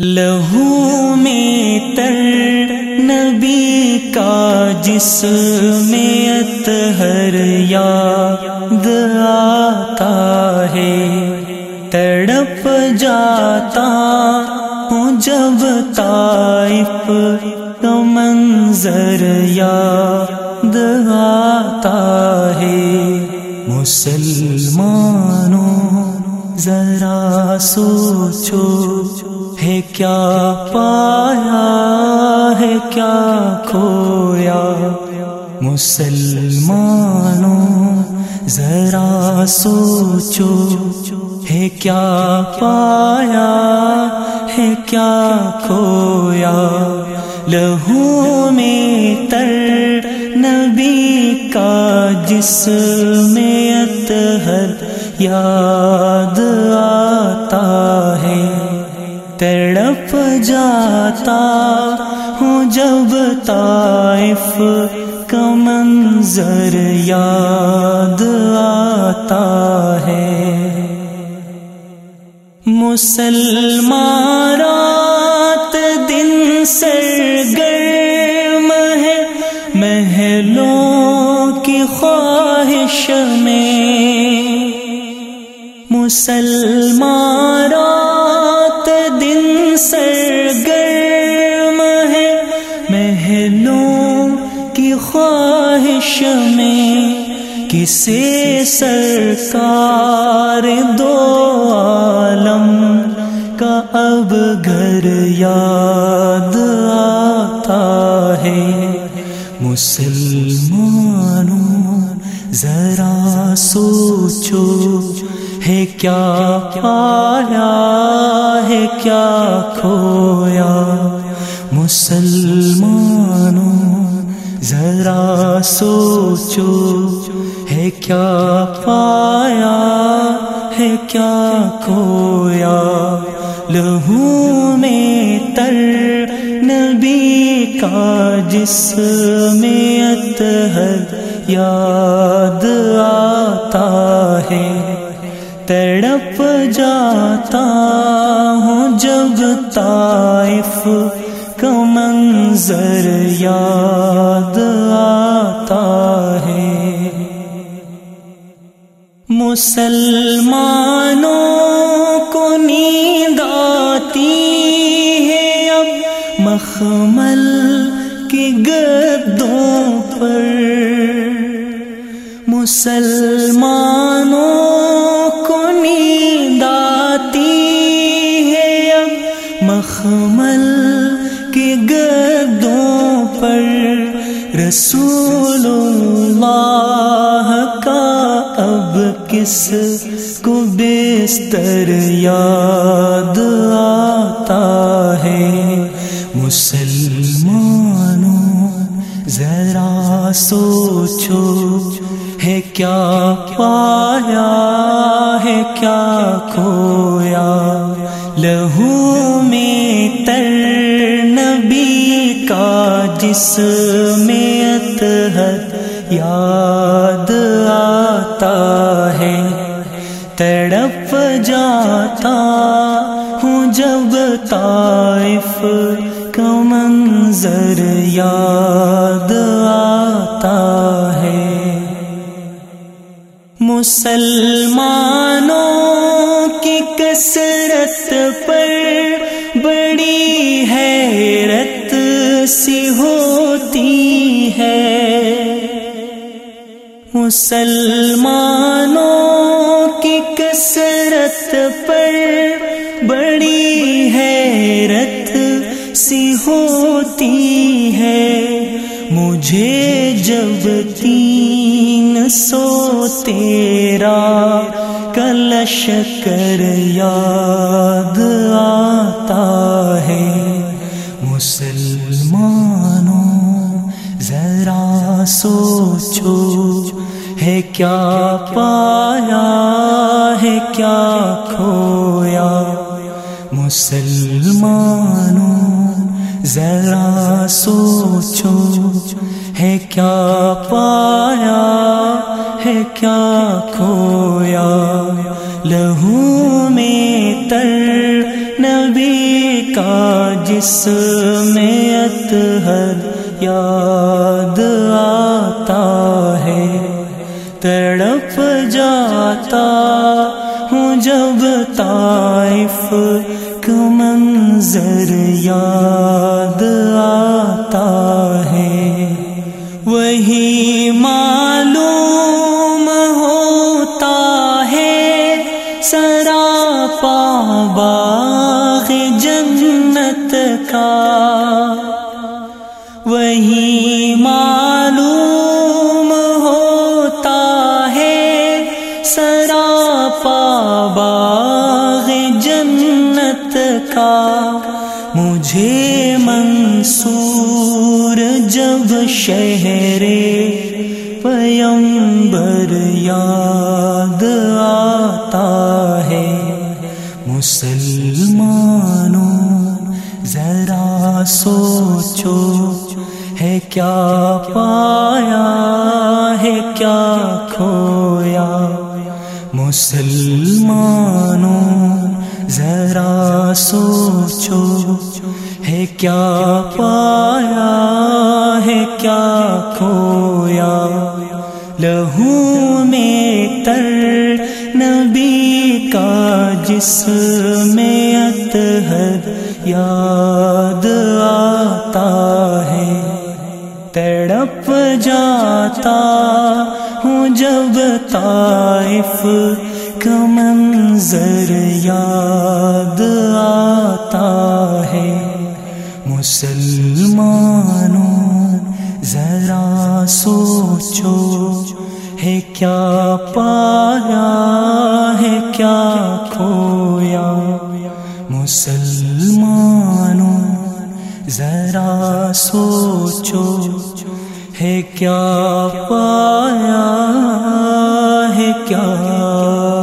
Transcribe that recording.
لہو میں تر نبی کا جس میں اتہر یاد آتا ہے۔ تڑپ جاتا ہوں جب طائف کا منظر یاد آتا ہے۔ مسلمانوں، ذرا سوچو۔ ہے کیا پایا ہے کیا کھویا مسلمانوں ذرا سوچو ہے کیا پایا ہے کیا کھویا لہو میں تر نبی کا جس میں اتہر یاد جاتا ہوں جب طائف کا منظر یاد آتا ہے۔ مسلمان رات دن سرگرم ہے۔ محلوں کی خواہش میں۔ مسلمان خواہش میں کسے سرکار دو عالم کا اب گھر یاد آتا ہے۔ مسلمانوں، ذرا سوچو، ہے کیا پایا ہے، کیا کھویا؟ مسلمانوں ذرا سوچو، ہے کیا پایا؟ ہے کیا کھویا؟ لہو میں تر نبی کا جس میں اتہر یاد آتا ہے۔ تڑپ جاتا ہوں جب طائف کا منظر یاد آتا ہے۔ مسلمانوں کو نیند آتی ہے اب مخمل کے گدوں پر۔ مسلمانوں مخمل کے گدوں پر رسول اللہ کا اب کس کو بستر یاد آتا ہے؟ مسلمانوں، ذرا سوچو، ہے کیا پایا ہے، کیا کھویا؟ لہو جس میں اتہر یاد آتا ہے۔ تڑپ جاتا ہوں جب طائف کا منظر یاد آتا ہے۔ مسلمانوں مسلمانوں کی کثرت پر بڑی حیرت سی ہوتی ہے۔ مجھے جب تین سو تیرا کلش کر یاد آتا ہے، مسلمانوں ذرا سوچو، ہے کیا پایا ہے، کیا کھویا؟ مسلمانوں، ذرا سوچو، ہے کیا پایا ہے، کیا کھویا؟ لہو میں تر نبی کا جس میں اتحر یاد آتا ہے۔ تڑپ جاتا ہوں جب طائف کا منظر یاد آتا ہے۔ وہی معلوم ہوتا ہے سراپا باغ باغ جنت کا مجھے منصور جب شہر پیمبر یاد آتا ہے۔ مسلمانوں، ذرا سوچو ہے کیا مسلمانوں، ذرا سوچو، ہے کیا پایا ہے، کیا کھویا؟ لہو میں تر نبی کا جس میں اتحد یاد آتا ہے جاتا ہوں جب طائف کا منظر یاد آتا ہے۔ مسلمانوں، ذرا سوچو، ہے کیا پایا ہے، کیا کھویا؟ مسلمانوں، ذرا سوچو۔ ہے کیا پایا ہے کیا